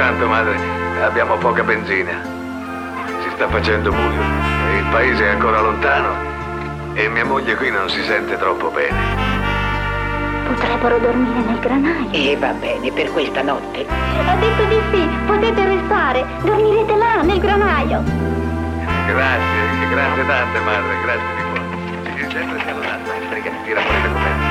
tanto, madre, abbiamo poca benzina. Si sta facendo buio il paese è ancora lontano e mia moglie qui non si sente troppo bene. Potrebbero dormire nel granaio. E va bene per questa notte. Ha detto di sì, potete restare. Dormirete là, nel granaio. Grazie, grazie tante madre, grazie di cuore. Sì, sempre certo, siamo tante. Tira fuori le coperte.